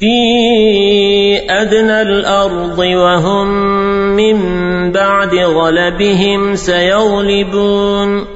في أدنى الأرض وهم من بعد غلبهم سيغلبون